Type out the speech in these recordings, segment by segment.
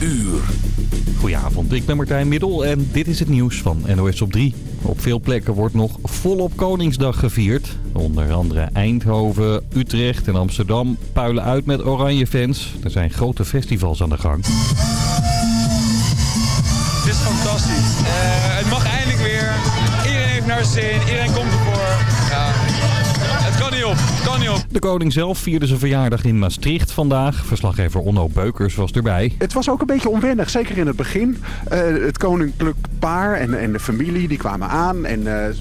uur. Goedenavond, ik ben Martijn Middel en dit is het nieuws van NOS op 3. Op veel plekken wordt nog volop Koningsdag gevierd. Onder andere Eindhoven, Utrecht en Amsterdam puilen uit met oranje fans. Er zijn grote festivals aan de gang. Het is fantastisch. Eh, het mag eindelijk weer. Iedereen heeft naar zijn zin. Iedereen komt kan niet op. De koning zelf vierde zijn verjaardag in Maastricht vandaag. Verslaggever Onno Beukers was erbij. Het was ook een beetje onwennig, zeker in het begin. Eh, het koninklijk paar en, en de familie die kwamen aan. En eh,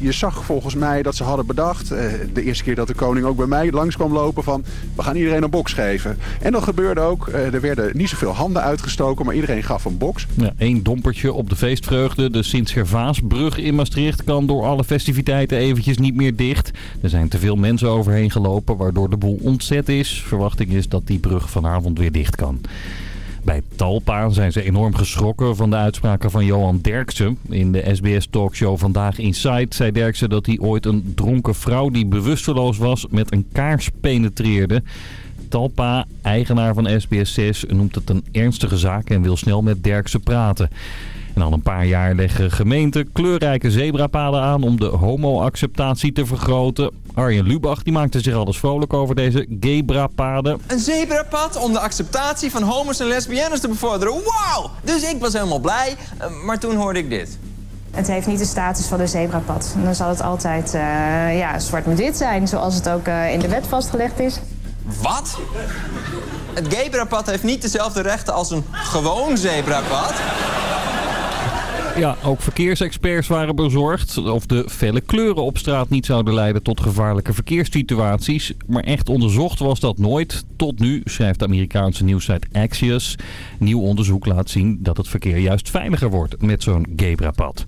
je zag volgens mij dat ze hadden bedacht... eh, de eerste keer dat de koning ook bij mij langs kwam lopen van... we gaan iedereen een box geven. En dat gebeurde ook. Eh, er werden niet zoveel handen uitgestoken, maar iedereen gaf een box. Ja, Eén dompertje op de feestvreugde. De Sint-Gervaasbrug in Maastricht kan door alle festiviteiten eventjes niet meer dicht. Er zijn te veel mensen gelopen, waardoor de boel ontzet is. Verwachting is dat die brug vanavond weer dicht kan. Bij Talpa zijn ze enorm geschrokken van de uitspraken van Johan Derksen. In de SBS-talkshow Vandaag Inside zei Derksen dat hij ooit een dronken vrouw die bewusteloos was met een kaars penetreerde. Talpa, eigenaar van SBS6, noemt het een ernstige zaak en wil snel met Derksen praten. En al een paar jaar leggen gemeenten kleurrijke zebrapaden aan om de homo-acceptatie te vergroten. Arjen Lubach die maakte zich alles vrolijk over deze gaybrapaden. Een zebrapad om de acceptatie van homo's en lesbiennes te bevorderen. Wauw! Dus ik was helemaal blij, eh, maar toen hoorde ik dit. Het heeft niet de status van een zebrapad. En dan zal het altijd eh, ja, zwart met wit zijn, zoals het ook eh, in de wet vastgelegd is. Wat? Het gaybrapad heeft niet dezelfde rechten als een gewoon zebrapad. Ja, ook verkeersexperts waren bezorgd of de felle kleuren op straat niet zouden leiden tot gevaarlijke verkeerssituaties. Maar echt onderzocht was dat nooit. Tot nu, schrijft de Amerikaanse nieuwssite Axios. Nieuw onderzoek laat zien dat het verkeer juist veiliger wordt met zo'n gebrapad.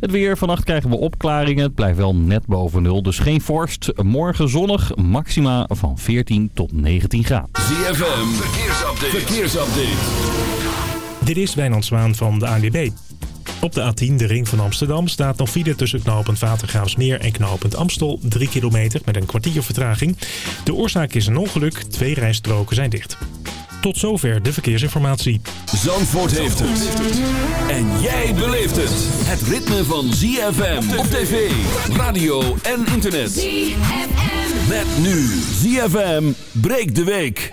Het weer. Vannacht krijgen we opklaringen. Het blijft wel net boven nul, dus geen vorst. Morgen zonnig, maxima van 14 tot 19 graden. ZFM, verkeersupdate. verkeersupdate. Dit is Wijnand Zwaan van de ANWB. Op de A10, de ring van Amsterdam, staat nog file tussen knooppunt Watergraafsmeer en knooppunt Amstel. 3 kilometer met een kwartier vertraging. De oorzaak is een ongeluk. Twee rijstroken zijn dicht. Tot zover de verkeersinformatie. Zandvoort heeft het. En jij beleeft het. Het ritme van ZFM op tv, radio en internet. ZFM. Met nu ZFM breekt de week.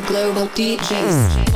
The global DJs. Moscow,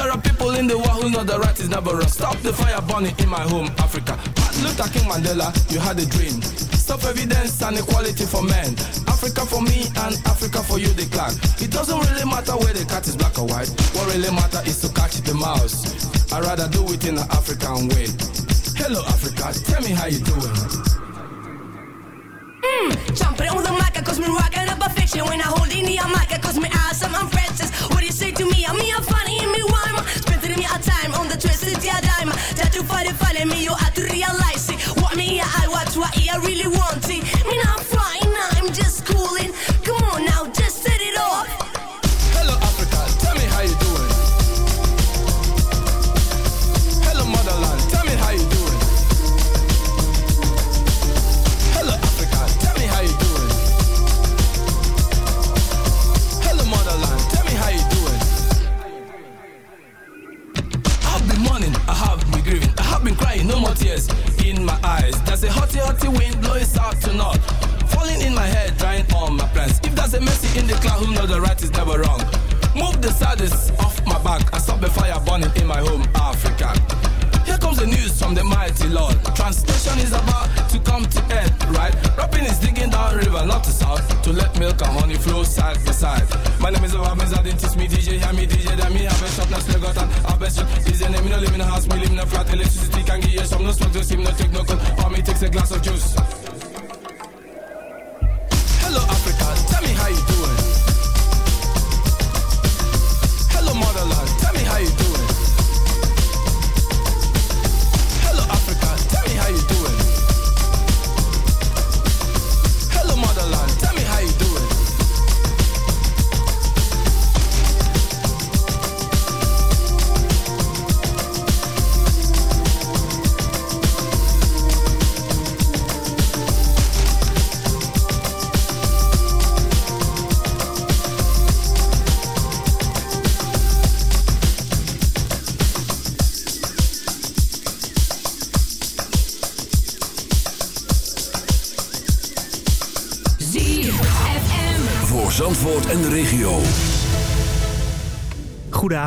There are people in the world who know the right is never wrong, stop the fire burning in my home, Africa. Martin Luther King Mandela, you had a dream. Stop evidence and equality for men. Africa for me and Africa for you, the clan. It doesn't really matter where the cat is black or white. What really matters is to catch the mouse. I'd rather do it in an African way. Hello, Africa, tell me how you doing. Mm, jumping on the mic, cause me rocking up a fiction when I hold in the mic, cause me awesome, I'm. What do you say to me? I'm me, I'm funny, and me rhyme. Me a time on the twisted yeah dime. That you find it funny, me, you have to realize it. What me, I watch, what I really want. Me not wind blowing south to north, falling in my head, drying all my plans. If there's a mercy in the cloud, who know the right is never wrong. Move the saddest off my back and stop the fire burning in my home, Africa. Here comes the news from the mighty Lord. Translation is about to come to end, right? Rapping is digging down river, not to south, to let milk and honey flow side by side. My name is Obamiz, I didn't teach me DJ, hear me DJ, then me have a shop, now still got an have a shop. DJ name, me no live in a house, me live in a flat, electricity can give you some, no smoke, no steam, no take no cold, or me takes a glass of juice. Hello Africa, tell me how you doing. Hello motherland, tell me how you doing.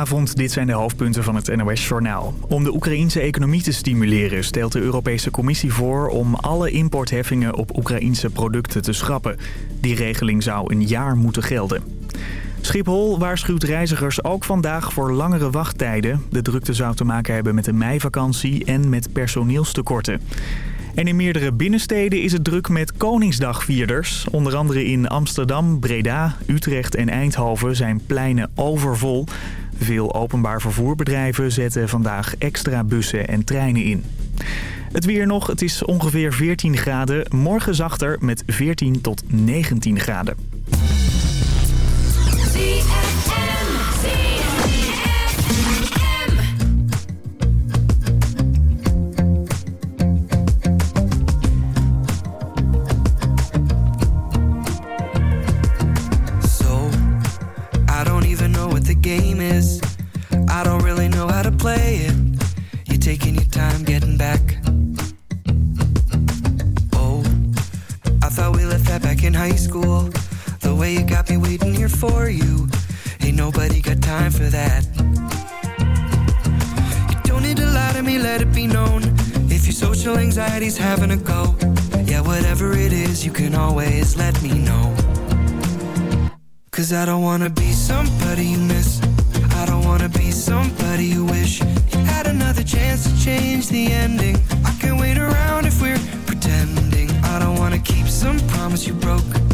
Goedenavond, dit zijn de hoofdpunten van het NOS-journaal. Om de Oekraïense economie te stimuleren stelt de Europese Commissie voor om alle importheffingen op Oekraïense producten te schrappen. Die regeling zou een jaar moeten gelden. Schiphol waarschuwt reizigers ook vandaag voor langere wachttijden. De drukte zou te maken hebben met de meivakantie en met personeelstekorten. En in meerdere binnensteden is het druk met Koningsdagvierders. Onder andere in Amsterdam, Breda, Utrecht en Eindhoven zijn pleinen overvol. Veel openbaar vervoerbedrijven zetten vandaag extra bussen en treinen in. Het weer nog, het is ongeveer 14 graden. Morgen zachter met 14 tot 19 graden. For you. Ain't nobody got time for that. You don't need to lie to me, let it be known. If your social anxiety's having a go, yeah, whatever it is, you can always let me know. Cause I don't wanna be somebody you miss. I don't wanna be somebody you wish you had another chance to change the ending. I can't wait around if we're pretending. I don't wanna keep some promise you broke.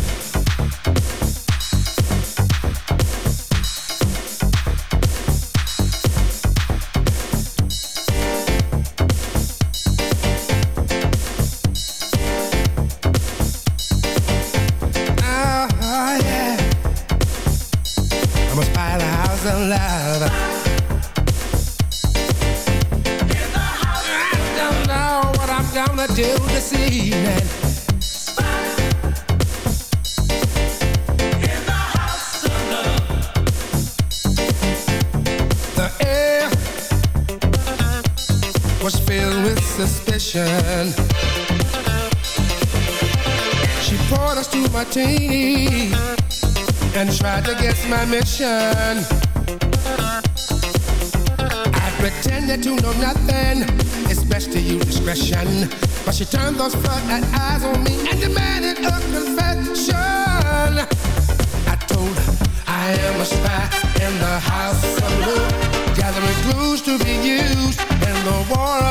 She poured us my team and tried to guess my mission. I pretended to know nothing, it's best to use discretion. But she turned those blood eyes on me and demanded a confession. I told her I am a spy in the house of blue, gathering clues to be used in the war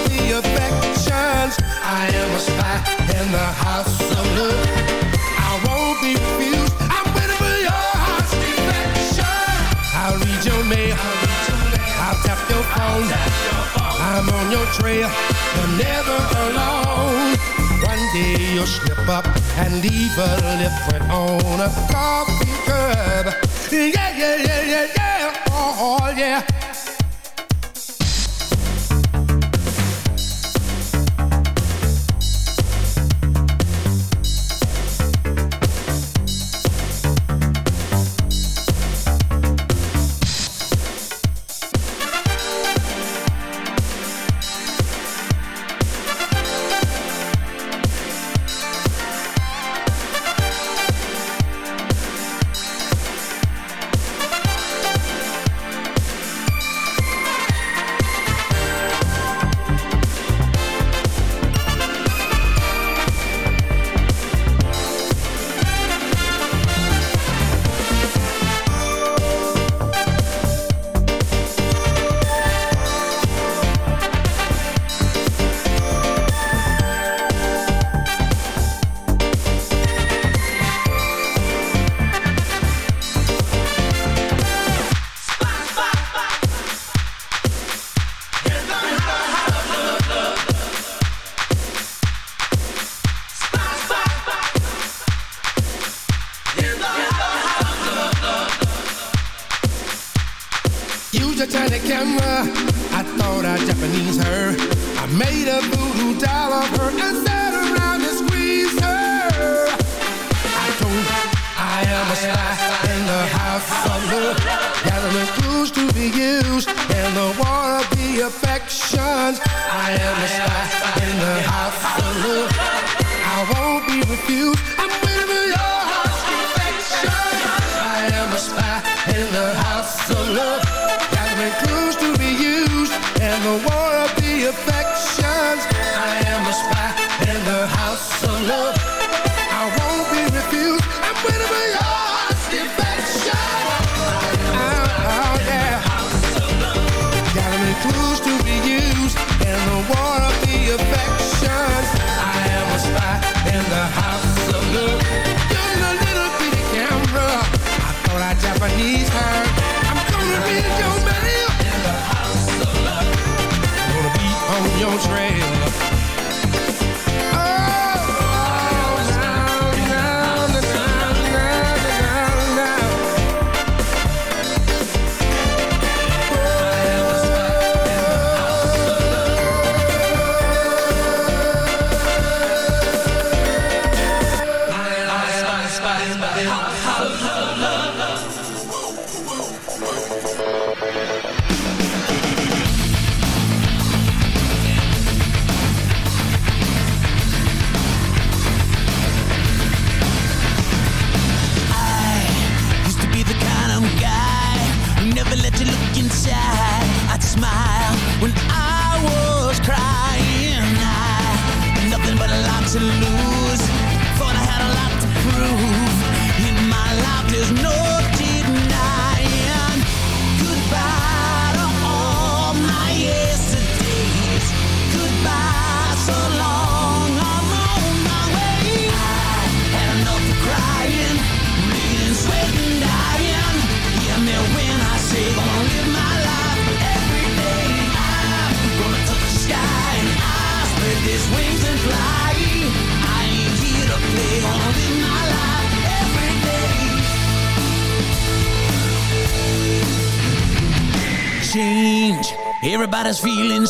I am a spy in the house of love. I won't be. I'm waiting for your heart's. I read your mail. I tap your phone. I'm on your trail. You're never alone. One day you'll slip up and leave a lip print on a coffee curb. Yeah, yeah, yeah, yeah, yeah. Oh, oh yeah.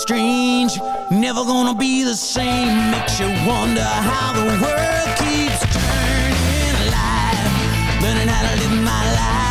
Strange. Never gonna be the same. Makes you wonder how the world keeps turning. Life, learning how to live my life.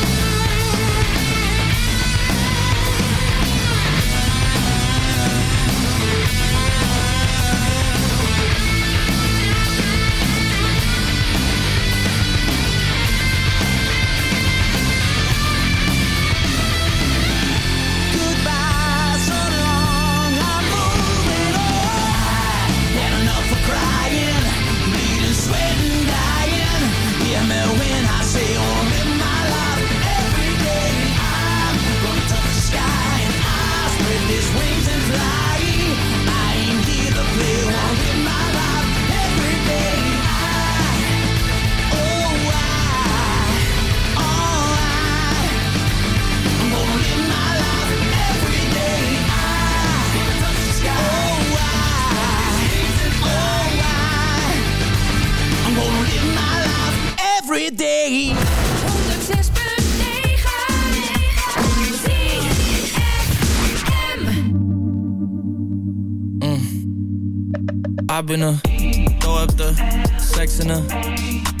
Been a throw up the sex in a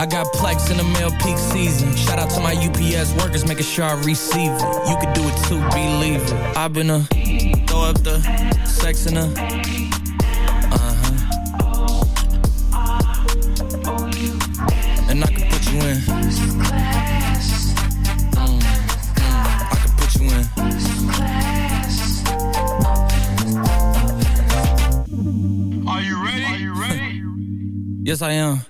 I got plex in the mail peak season. Shout out to my UPS workers, making sure I receive it. You could do it too, believe it. I've been a throw up the sex in a uh huh. And I can put you in. Mm, I can put you in. Are you? Are you ready? Yes, I am.